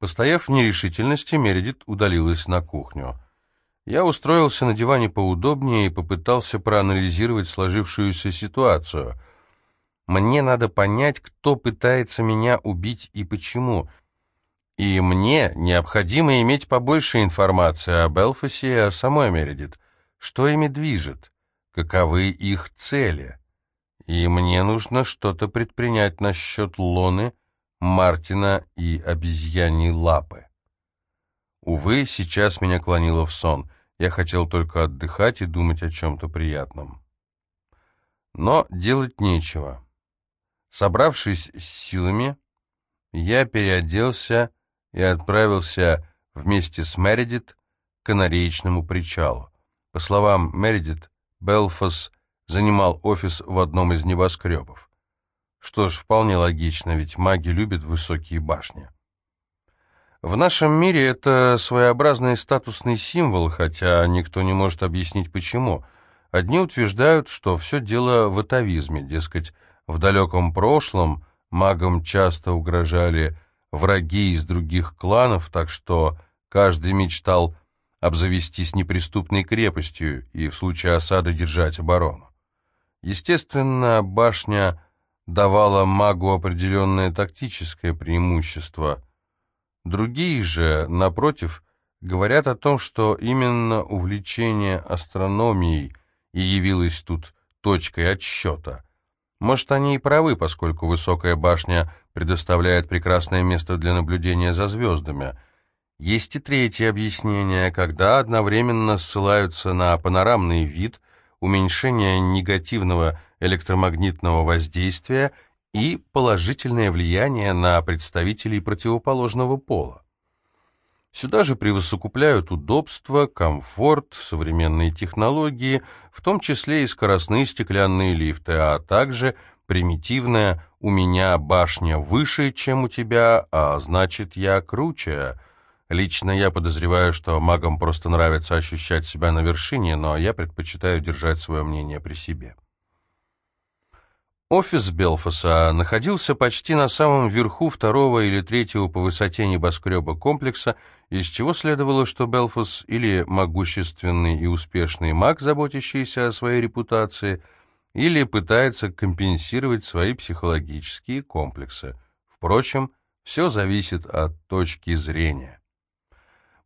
Постояв в нерешительности, Мередит удалилась на кухню. Я устроился на диване поудобнее и попытался проанализировать сложившуюся ситуацию. Мне надо понять, кто пытается меня убить и почему. И мне необходимо иметь побольше информации о Белфасе и о самой Мередит. Что ими движет? Каковы их цели? И мне нужно что-то предпринять насчет Лоны, Мартина и обезьяньей лапы. Увы, сейчас меня клонило в сон. Я хотел только отдыхать и думать о чем-то приятном. Но делать нечего. Собравшись с силами, я переоделся и отправился вместе с Мередит к канареечному причалу. По словам Мередит, Белфас занимал офис в одном из небоскребов. Что ж, вполне логично, ведь маги любят высокие башни. В нашем мире это своеобразный статусный символ, хотя никто не может объяснить почему. Одни утверждают, что все дело в атовизме, дескать, в далеком прошлом магам часто угрожали враги из других кланов, так что каждый мечтал обзавестись неприступной крепостью и в случае осады держать оборону. Естественно, башня давала магу определенное тактическое преимущество – Другие же, напротив, говорят о том, что именно увлечение астрономией и явилось тут точкой отсчета. Может, они и правы, поскольку высокая башня предоставляет прекрасное место для наблюдения за звездами. Есть и третье объяснение, когда одновременно ссылаются на панорамный вид, уменьшение негативного электромагнитного воздействия и положительное влияние на представителей противоположного пола. Сюда же превосукупляют удобство, комфорт, современные технологии, в том числе и скоростные стеклянные лифты, а также примитивная «у меня башня выше, чем у тебя, а значит я круче». Лично я подозреваю, что магам просто нравится ощущать себя на вершине, но я предпочитаю держать свое мнение при себе. Офис Белфаса находился почти на самом верху второго или третьего по высоте небоскреба комплекса, из чего следовало, что Белфас или могущественный и успешный маг, заботящийся о своей репутации, или пытается компенсировать свои психологические комплексы. Впрочем, все зависит от точки зрения.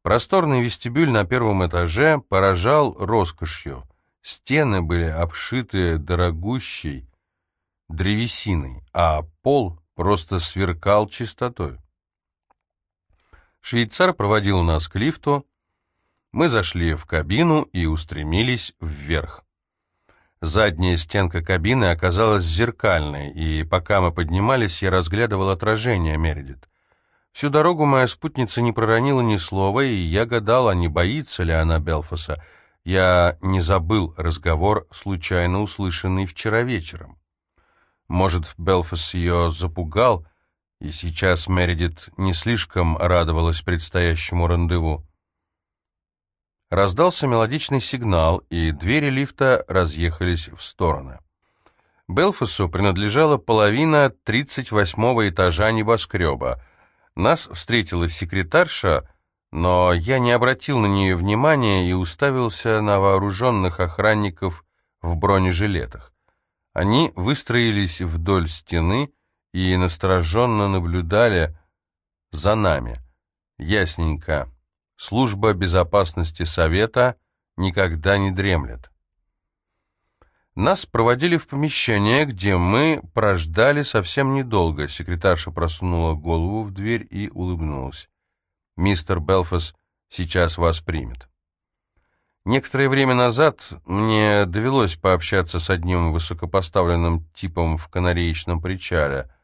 Просторный вестибюль на первом этаже поражал роскошью. Стены были обшиты дорогущей, древесиной, а пол просто сверкал чистотой. Швейцар проводил нас к лифту. Мы зашли в кабину и устремились вверх. Задняя стенка кабины оказалась зеркальной, и пока мы поднимались, я разглядывал отражение Мередит. Всю дорогу моя спутница не проронила ни слова, и я гадал, а не боится ли она Белфаса. Я не забыл разговор, случайно услышанный вчера вечером. Может, Белфас ее запугал, и сейчас Мередит не слишком радовалась предстоящему рандеву. Раздался мелодичный сигнал, и двери лифта разъехались в стороны. Белфасу принадлежала половина 38-го этажа небоскреба. Нас встретила секретарша, но я не обратил на нее внимания и уставился на вооруженных охранников в бронежилетах. Они выстроились вдоль стены и настороженно наблюдали за нами. Ясненько. Служба безопасности Совета никогда не дремлет. Нас проводили в помещение, где мы прождали совсем недолго. Секретарша просунула голову в дверь и улыбнулась. «Мистер Белфас сейчас вас примет». Некоторое время назад мне довелось пообщаться с одним высокопоставленным типом в канареечном причале.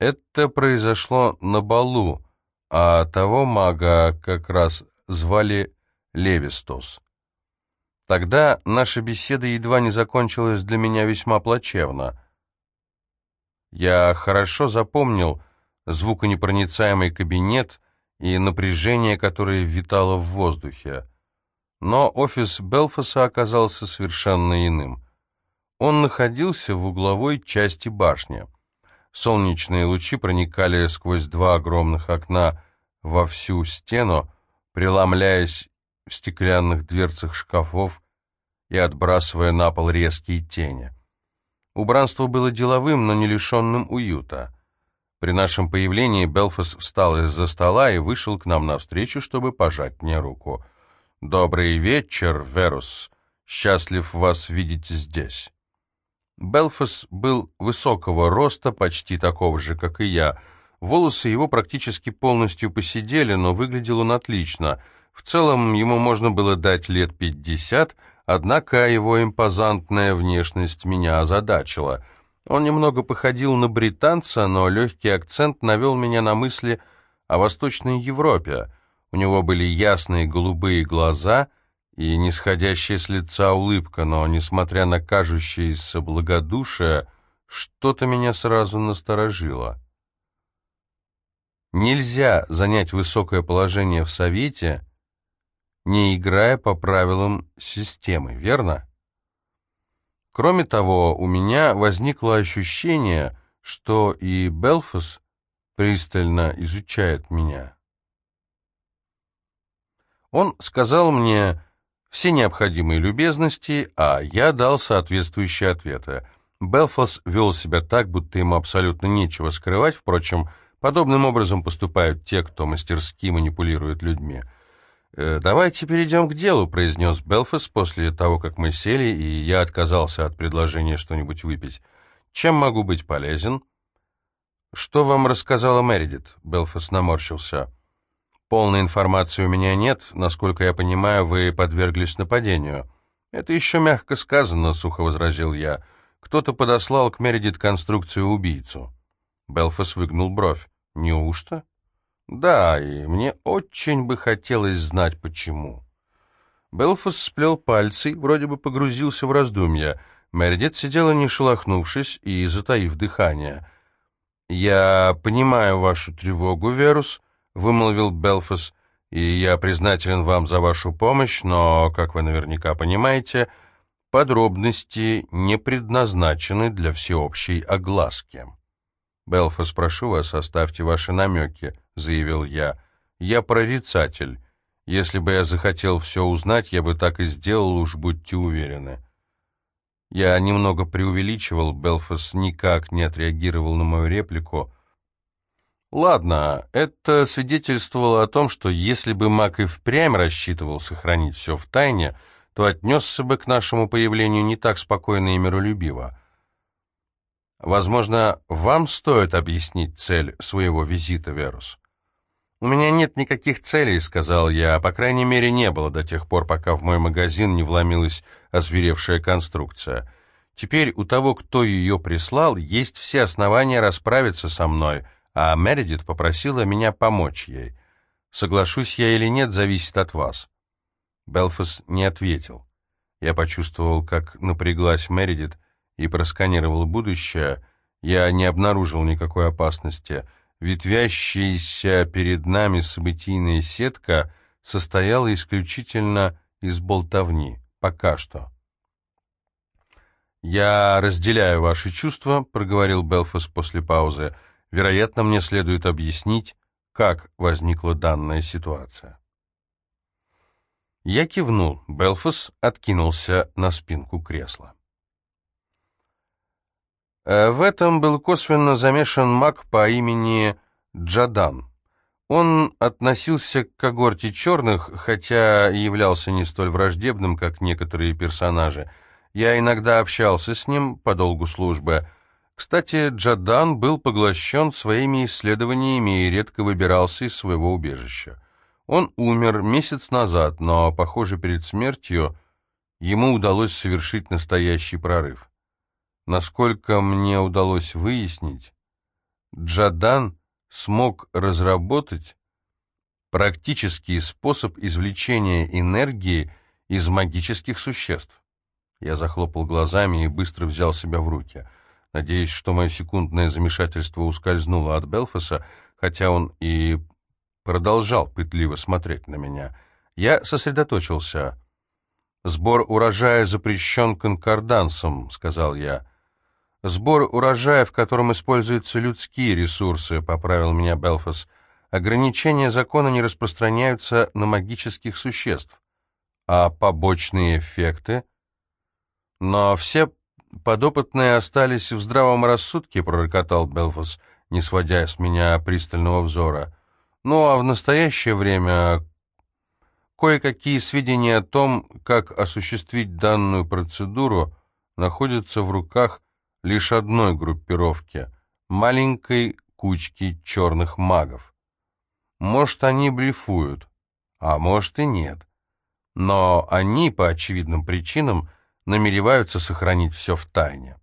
Это произошло на балу, а того мага как раз звали Левистос. Тогда наша беседа едва не закончилась для меня весьма плачевно. Я хорошо запомнил звуконепроницаемый кабинет и напряжение, которое витало в воздухе. Но офис Белфаса оказался совершенно иным. Он находился в угловой части башни. Солнечные лучи проникали сквозь два огромных окна во всю стену, преломляясь в стеклянных дверцах шкафов и отбрасывая на пол резкие тени. Убранство было деловым, но не лишенным уюта. При нашем появлении Белфас встал из-за стола и вышел к нам навстречу, чтобы пожать мне руку. «Добрый вечер, Верус. Счастлив вас видеть здесь». Белфас был высокого роста, почти такого же, как и я. Волосы его практически полностью посидели, но выглядел он отлично. В целом ему можно было дать лет пятьдесят, Однако его импозантная внешность меня озадачила. Он немного походил на британца, но легкий акцент навел меня на мысли о Восточной Европе. У него были ясные голубые глаза и нисходящая с лица улыбка, но, несмотря на кажущееся благодушие, что-то меня сразу насторожило. Нельзя занять высокое положение в Совете, не играя по правилам системы, верно? Кроме того, у меня возникло ощущение, что и Белфас пристально изучает меня. Он сказал мне все необходимые любезности, а я дал соответствующие ответы. Белфас вел себя так, будто ему абсолютно нечего скрывать, впрочем, подобным образом поступают те, кто мастерски манипулирует людьми – «Э, «Давайте перейдем к делу», — произнес Белфас после того, как мы сели, и я отказался от предложения что-нибудь выпить. «Чем могу быть полезен?» «Что вам рассказала Мередит?» — Белфас наморщился. «Полной информации у меня нет. Насколько я понимаю, вы подверглись нападению». «Это еще мягко сказано», — сухо возразил я. «Кто-то подослал к Мередит конструкцию убийцу». Белфас выгнул бровь. «Неужто?» Да, и мне очень бы хотелось знать, почему. Белфас сплел пальцы, вроде бы погрузился в раздумья. Мередит сидела не шелохнувшись и затаив дыхание. «Я понимаю вашу тревогу, Верус», — вымолвил Белфас, «и я признателен вам за вашу помощь, но, как вы наверняка понимаете, подробности не предназначены для всеобщей огласки». «Белфас, прошу вас, оставьте ваши намеки», — заявил я. «Я прорицатель. Если бы я захотел все узнать, я бы так и сделал, уж будьте уверены». Я немного преувеличивал, Белфас никак не отреагировал на мою реплику. Ладно, это свидетельствовало о том, что если бы Мак и впрямь рассчитывал сохранить все в тайне, то отнесся бы к нашему появлению не так спокойно и миролюбиво. Возможно, вам стоит объяснить цель своего визита, Верус. «У меня нет никаких целей», — сказал я, — «по крайней мере, не было до тех пор, пока в мой магазин не вломилась озверевшая конструкция. Теперь у того, кто ее прислал, есть все основания расправиться со мной, а Мередит попросила меня помочь ей. Соглашусь я или нет, зависит от вас». Белфас не ответил. Я почувствовал, как напряглась Мередит, и просканировал будущее, я не обнаружил никакой опасности. Ветвящаяся перед нами событийная сетка состояла исключительно из болтовни. Пока что. «Я разделяю ваши чувства», — проговорил Белфас после паузы. «Вероятно, мне следует объяснить, как возникла данная ситуация». Я кивнул. Белфас откинулся на спинку кресла. Э, в этом был косвенно замешан маг по имени Джадан. Он относился к когорте черных, хотя являлся не столь враждебным, как некоторые персонажи. Я иногда общался с ним по долгу службы. Кстати, Джадан был поглощен своими исследованиями и редко выбирался из своего убежища. Он умер месяц назад, но, похоже, перед смертью ему удалось совершить настоящий прорыв. Насколько мне удалось выяснить, Джадан смог разработать практический способ извлечения энергии из магических существ. Я захлопал глазами и быстро взял себя в руки. Надеюсь, что мое секундное замешательство ускользнуло от Белфаса, хотя он и продолжал пытливо смотреть на меня. Я сосредоточился. «Сбор урожая запрещен конкордансом», — сказал я. Сбор урожая, в котором используются людские ресурсы, поправил меня Белфас. ограничения закона не распространяются на магических существ. А побочные эффекты? Но все подопытные остались в здравом рассудке, пророкотал Белфас, не сводя с меня пристального взора. Ну а в настоящее время кое-какие сведения о том, как осуществить данную процедуру, находятся в руках лишь одной группировки — маленькой кучки черных магов. Может, они блефуют, а может и нет. Но они, по очевидным причинам, намереваются сохранить все в тайне.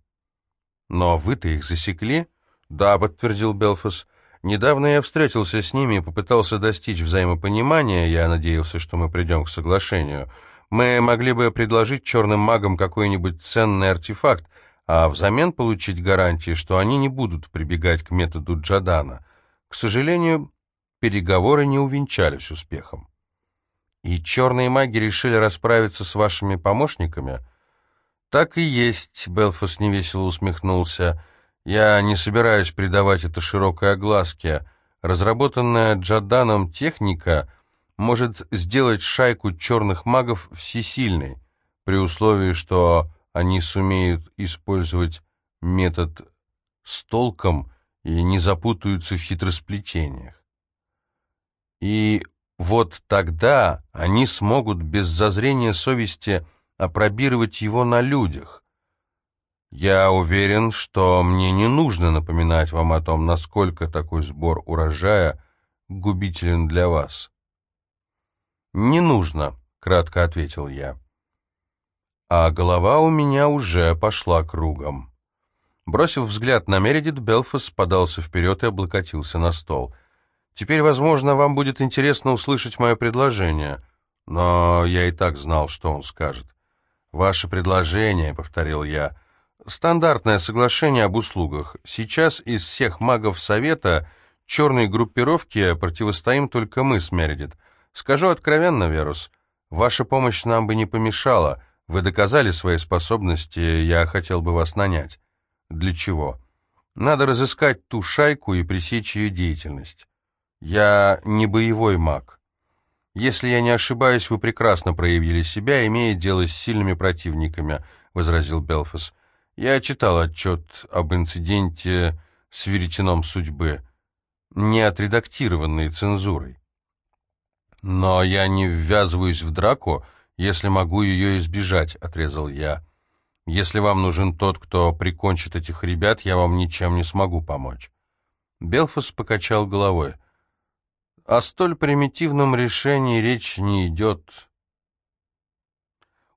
«Но вы-то их засекли?» «Да», — подтвердил Белфас. «Недавно я встретился с ними и попытался достичь взаимопонимания. Я надеялся, что мы придем к соглашению. Мы могли бы предложить черным магам какой-нибудь ценный артефакт, а взамен получить гарантии, что они не будут прибегать к методу Джадана. К сожалению, переговоры не увенчались успехом. И черные маги решили расправиться с вашими помощниками? Так и есть, Белфас невесело усмехнулся. Я не собираюсь придавать это широкой огласке. Разработанная Джаданом техника может сделать шайку черных магов всесильной, при условии, что они сумеют использовать метод с толком и не запутаются в хитросплетениях. И вот тогда они смогут без зазрения совести опробировать его на людях. Я уверен, что мне не нужно напоминать вам о том, насколько такой сбор урожая губителен для вас. «Не нужно», — кратко ответил я а голова у меня уже пошла кругом. Бросив взгляд на Мередит, Белфас подался вперед и облокотился на стол. «Теперь, возможно, вам будет интересно услышать мое предложение, но я и так знал, что он скажет. «Ваше предложение», — повторил я, — «стандартное соглашение об услугах. Сейчас из всех магов Совета черной группировке противостоим только мы с Мередит. Скажу откровенно, Верус, ваша помощь нам бы не помешала». Вы доказали свои способности, я хотел бы вас нанять. Для чего? Надо разыскать ту шайку и пресечь ее деятельность. Я не боевой маг. Если я не ошибаюсь, вы прекрасно проявили себя, имея дело с сильными противниками, возразил Белфас. Я читал отчет об инциденте с веретеном судьбы, не отредактированный цензурой. Но я не ввязываюсь в драку, если могу ее избежать», — отрезал я. «Если вам нужен тот, кто прикончит этих ребят, я вам ничем не смогу помочь». Белфас покачал головой. «О столь примитивном решении речь не идет.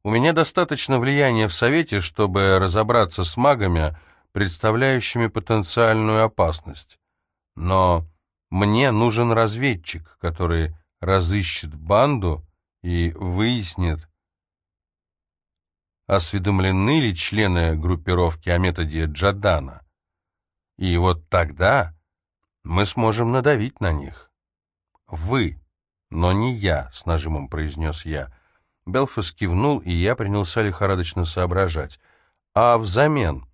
У меня достаточно влияния в Совете, чтобы разобраться с магами, представляющими потенциальную опасность. Но мне нужен разведчик, который разыщет банду и выяснит, осведомлены ли члены группировки о методе Джадана. И вот тогда мы сможем надавить на них. Вы, но не я, с нажимом произнес я. Белфас кивнул, и я принялся лихорадочно соображать. А взамен?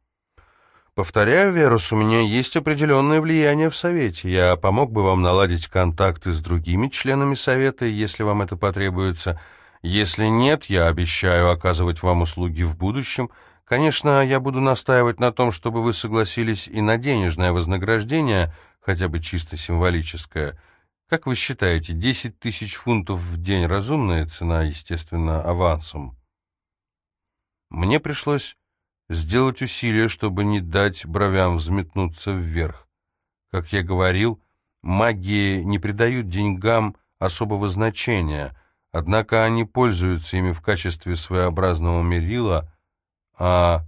Повторяю, Верус, у меня есть определенное влияние в Совете. Я помог бы вам наладить контакты с другими членами Совета, если вам это потребуется. Если нет, я обещаю оказывать вам услуги в будущем. Конечно, я буду настаивать на том, чтобы вы согласились и на денежное вознаграждение, хотя бы чисто символическое. Как вы считаете, 10 тысяч фунтов в день разумная цена, естественно, авансом? Мне пришлось сделать усилие, чтобы не дать бровям взметнуться вверх. Как я говорил, магии не придают деньгам особого значения, однако они пользуются ими в качестве своеобразного мерила, а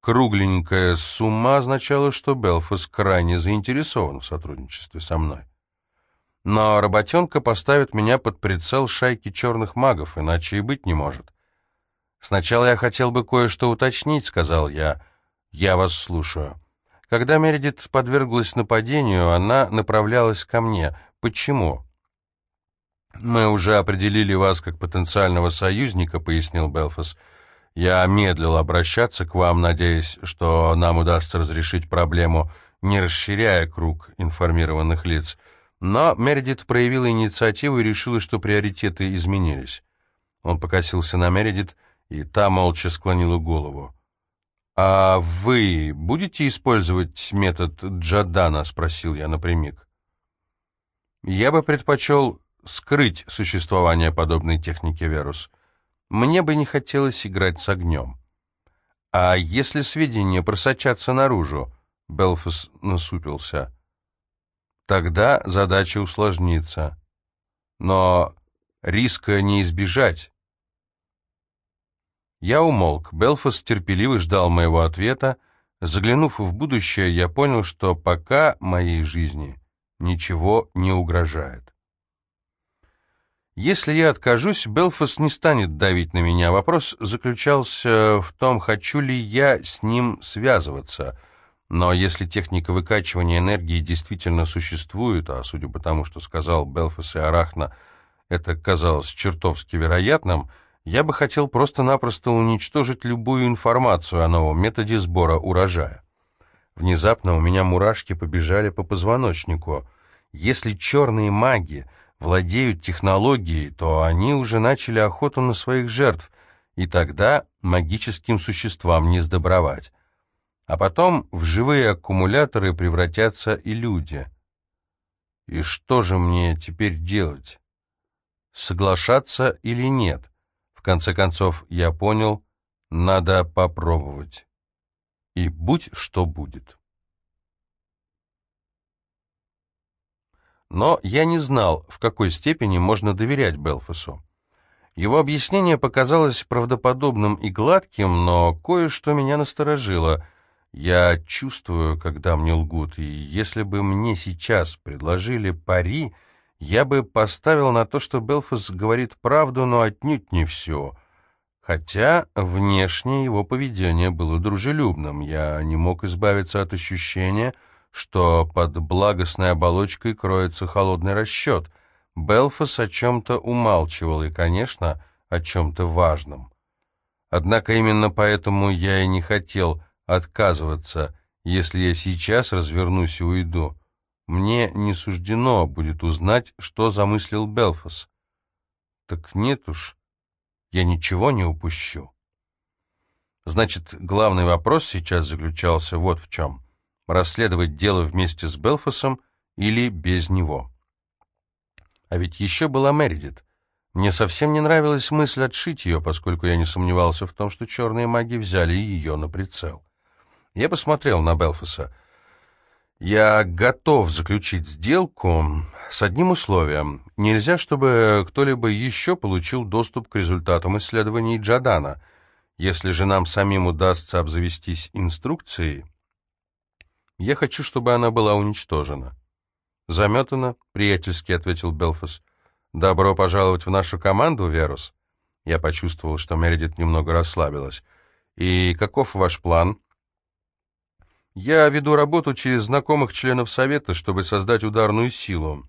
кругленькая сумма означала, что Белфас крайне заинтересован в сотрудничестве со мной. Но работенка поставит меня под прицел шайки черных магов, иначе и быть не может. «Сначала я хотел бы кое-что уточнить», — сказал я. «Я вас слушаю». Когда Мередит подверглась нападению, она направлялась ко мне. Почему? «Мы уже определили вас как потенциального союзника», — пояснил Белфас. «Я медлил обращаться к вам, надеясь, что нам удастся разрешить проблему, не расширяя круг информированных лиц. Но Мередит проявила инициативу и решила, что приоритеты изменились. Он покосился на Мередит, и та молча склонила голову. «А вы будете использовать метод Джадана?» — спросил я напрямик. «Я бы предпочел скрыть существование подобной техники Верус. Мне бы не хотелось играть с огнем. А если сведения просочатся наружу?» — Белфас насупился. «Тогда задача усложнится. Но риска не избежать». Я умолк. Белфас терпеливо ждал моего ответа. Заглянув в будущее, я понял, что пока моей жизни ничего не угрожает. Если я откажусь, Белфас не станет давить на меня. Вопрос заключался в том, хочу ли я с ним связываться. Но если техника выкачивания энергии действительно существует, а судя по тому, что сказал Белфас и Арахна, это казалось чертовски вероятным, я бы хотел просто-напросто уничтожить любую информацию о новом методе сбора урожая. Внезапно у меня мурашки побежали по позвоночнику. Если черные маги владеют технологией, то они уже начали охоту на своих жертв, и тогда магическим существам не сдобровать. А потом в живые аккумуляторы превратятся и люди. И что же мне теперь делать? Соглашаться или нет? В конце концов, я понял, надо попробовать. И будь что будет. Но я не знал, в какой степени можно доверять Белфасу. Его объяснение показалось правдоподобным и гладким, но кое-что меня насторожило. Я чувствую, когда мне лгут, и если бы мне сейчас предложили пари, я бы поставил на то, что Белфас говорит правду, но отнюдь не все. Хотя внешне его поведение было дружелюбным, я не мог избавиться от ощущения, что под благостной оболочкой кроется холодный расчет. Белфас о чем-то умалчивал и, конечно, о чем-то важном. Однако именно поэтому я и не хотел отказываться, если я сейчас развернусь и уйду. Мне не суждено будет узнать, что замыслил Белфас. Так нет уж, я ничего не упущу. Значит, главный вопрос сейчас заключался вот в чем. Расследовать дело вместе с Белфасом или без него. А ведь еще была Мередит. Мне совсем не нравилась мысль отшить ее, поскольку я не сомневался в том, что черные маги взяли ее на прицел. Я посмотрел на Белфаса. Я готов заключить сделку с одним условием. Нельзя, чтобы кто-либо еще получил доступ к результатам исследований Джадана. Если же нам самим удастся обзавестись инструкцией, я хочу, чтобы она была уничтожена. «Заметана», — приятельски ответил Белфас. «Добро пожаловать в нашу команду, Верус». Я почувствовал, что Мередит немного расслабилась. «И каков ваш план?» Я веду работу через знакомых членов Совета, чтобы создать ударную силу.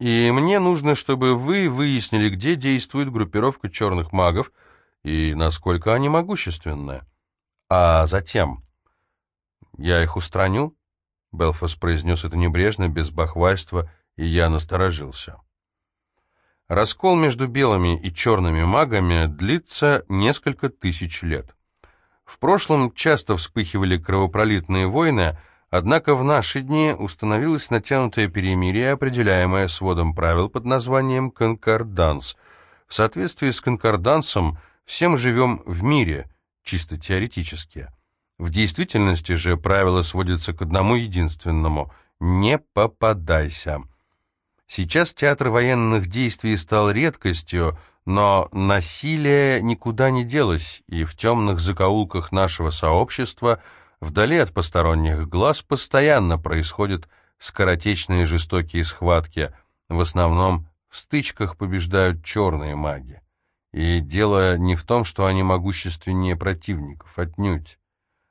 И мне нужно, чтобы вы выяснили, где действует группировка черных магов и насколько они могущественны. А затем... Я их устраню? Белфас произнес это небрежно, без бахвальства, и я насторожился. Раскол между белыми и черными магами длится несколько тысяч лет. В прошлом часто вспыхивали кровопролитные войны, однако в наши дни установилось натянутое перемирие, определяемое сводом правил под названием «конкорданс». В соответствии с конкордансом все мы живем в мире, чисто теоретически. В действительности же правило сводится к одному единственному – «не попадайся». Сейчас театр военных действий стал редкостью, но насилие никуда не делось, и в темных закоулках нашего сообщества, вдали от посторонних глаз, постоянно происходят скоротечные жестокие схватки. В основном в стычках побеждают черные маги. И дело не в том, что они могущественнее противников, отнюдь.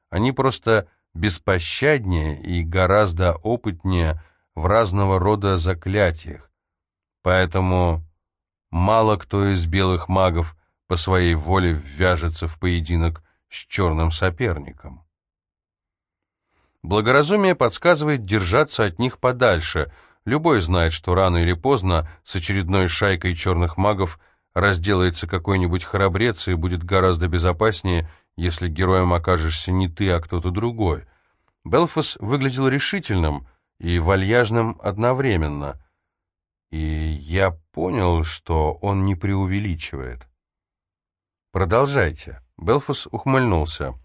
Они просто беспощаднее и гораздо опытнее в разного рода заклятиях. Поэтому Мало кто из белых магов по своей воле ввяжется в поединок с черным соперником. Благоразумие подсказывает держаться от них подальше. Любой знает, что рано или поздно с очередной шайкой черных магов разделается какой-нибудь храбрец и будет гораздо безопаснее, если героем окажешься не ты, а кто-то другой. Белфас выглядел решительным и вальяжным одновременно, и я понял, что он не преувеличивает. «Продолжайте». Белфас ухмыльнулся.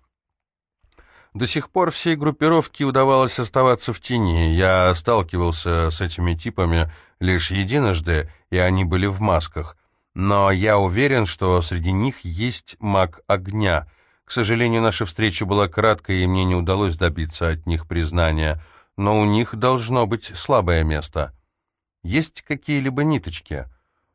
До сих пор всей группировке удавалось оставаться в тени. Я сталкивался с этими типами лишь единожды, и они были в масках. Но я уверен, что среди них есть маг огня. К сожалению, наша встреча была краткой, и мне не удалось добиться от них признания. Но у них должно быть слабое место. Есть какие-либо ниточки?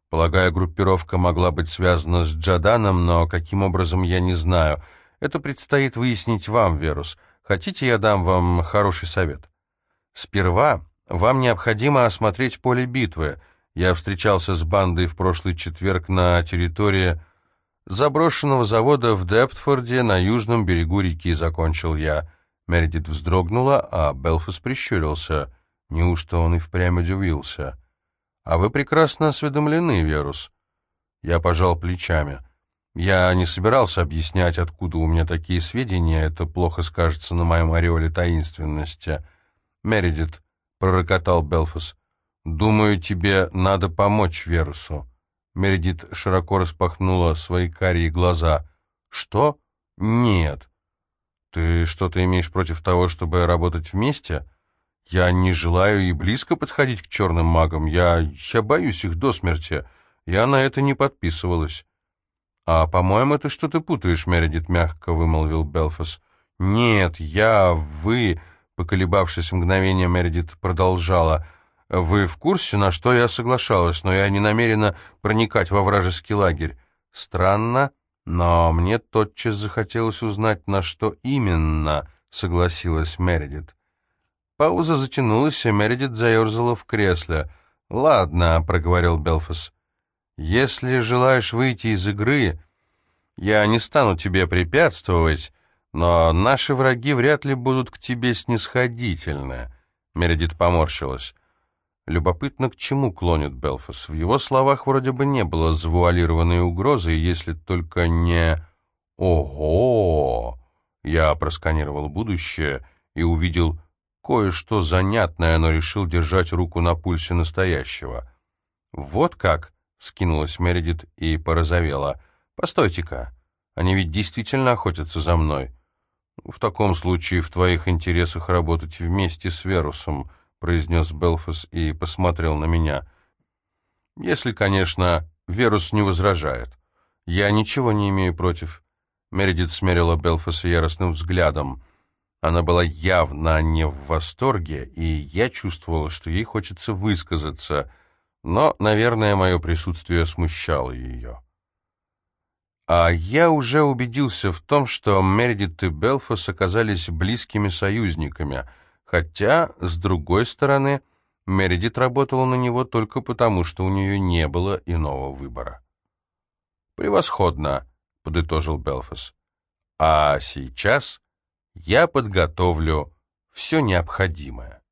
Полагаю, группировка могла быть связана с Джаданом, но каким образом я не знаю — это предстоит выяснить вам, Верус. Хотите, я дам вам хороший совет? Сперва вам необходимо осмотреть поле битвы. Я встречался с бандой в прошлый четверг на территории заброшенного завода в Дептфорде на южном берегу реки, закончил я. Мередит вздрогнула, а Белфас прищурился. Неужто он и впрямь удивился? «А вы прекрасно осведомлены, Верус». Я пожал плечами. Я не собирался объяснять, откуда у меня такие сведения, это плохо скажется на моем ореоле таинственности. «Мередит», — пророкотал Белфас, — «думаю, тебе надо помочь Верусу». Мередит широко распахнула свои карие глаза. «Что? Нет. Ты что-то имеешь против того, чтобы работать вместе? Я не желаю и близко подходить к черным магам. Я, я боюсь их до смерти. Я на это не подписывалась». «А, по-моему, ты что-то путаешь, Мередит», — мягко вымолвил Белфас. «Нет, я, вы...» — поколебавшись мгновение, Мередит продолжала. «Вы в курсе, на что я соглашалась, но я не намерена проникать во вражеский лагерь. Странно, но мне тотчас захотелось узнать, на что именно согласилась Мередит». Пауза затянулась, и Мередит заерзала в кресле. «Ладно», — проговорил Белфас. Если желаешь выйти из игры, я не стану тебе препятствовать, но наши враги вряд ли будут к тебе снисходительны. Мередит поморщилась. Любопытно, к чему клонит Белфас. В его словах вроде бы не было завуалированной угрозы, если только не «Ого!» Я просканировал будущее и увидел кое-что занятное, но решил держать руку на пульсе настоящего. «Вот как!» Скинулась Мередит и порозовела. «Постойте-ка, они ведь действительно охотятся за мной». «В таком случае в твоих интересах работать вместе с Верусом», произнес Белфас и посмотрел на меня. «Если, конечно, Верус не возражает. Я ничего не имею против». Мередит смерила Белфаса яростным взглядом. Она была явно не в восторге, и я чувствовал, что ей хочется высказаться — но, наверное, мое присутствие смущало ее. А я уже убедился в том, что Мередит и Белфас оказались близкими союзниками, хотя, с другой стороны, Мередит работала на него только потому, что у нее не было иного выбора. «Превосходно», — подытожил Белфас. «А сейчас я подготовлю все необходимое».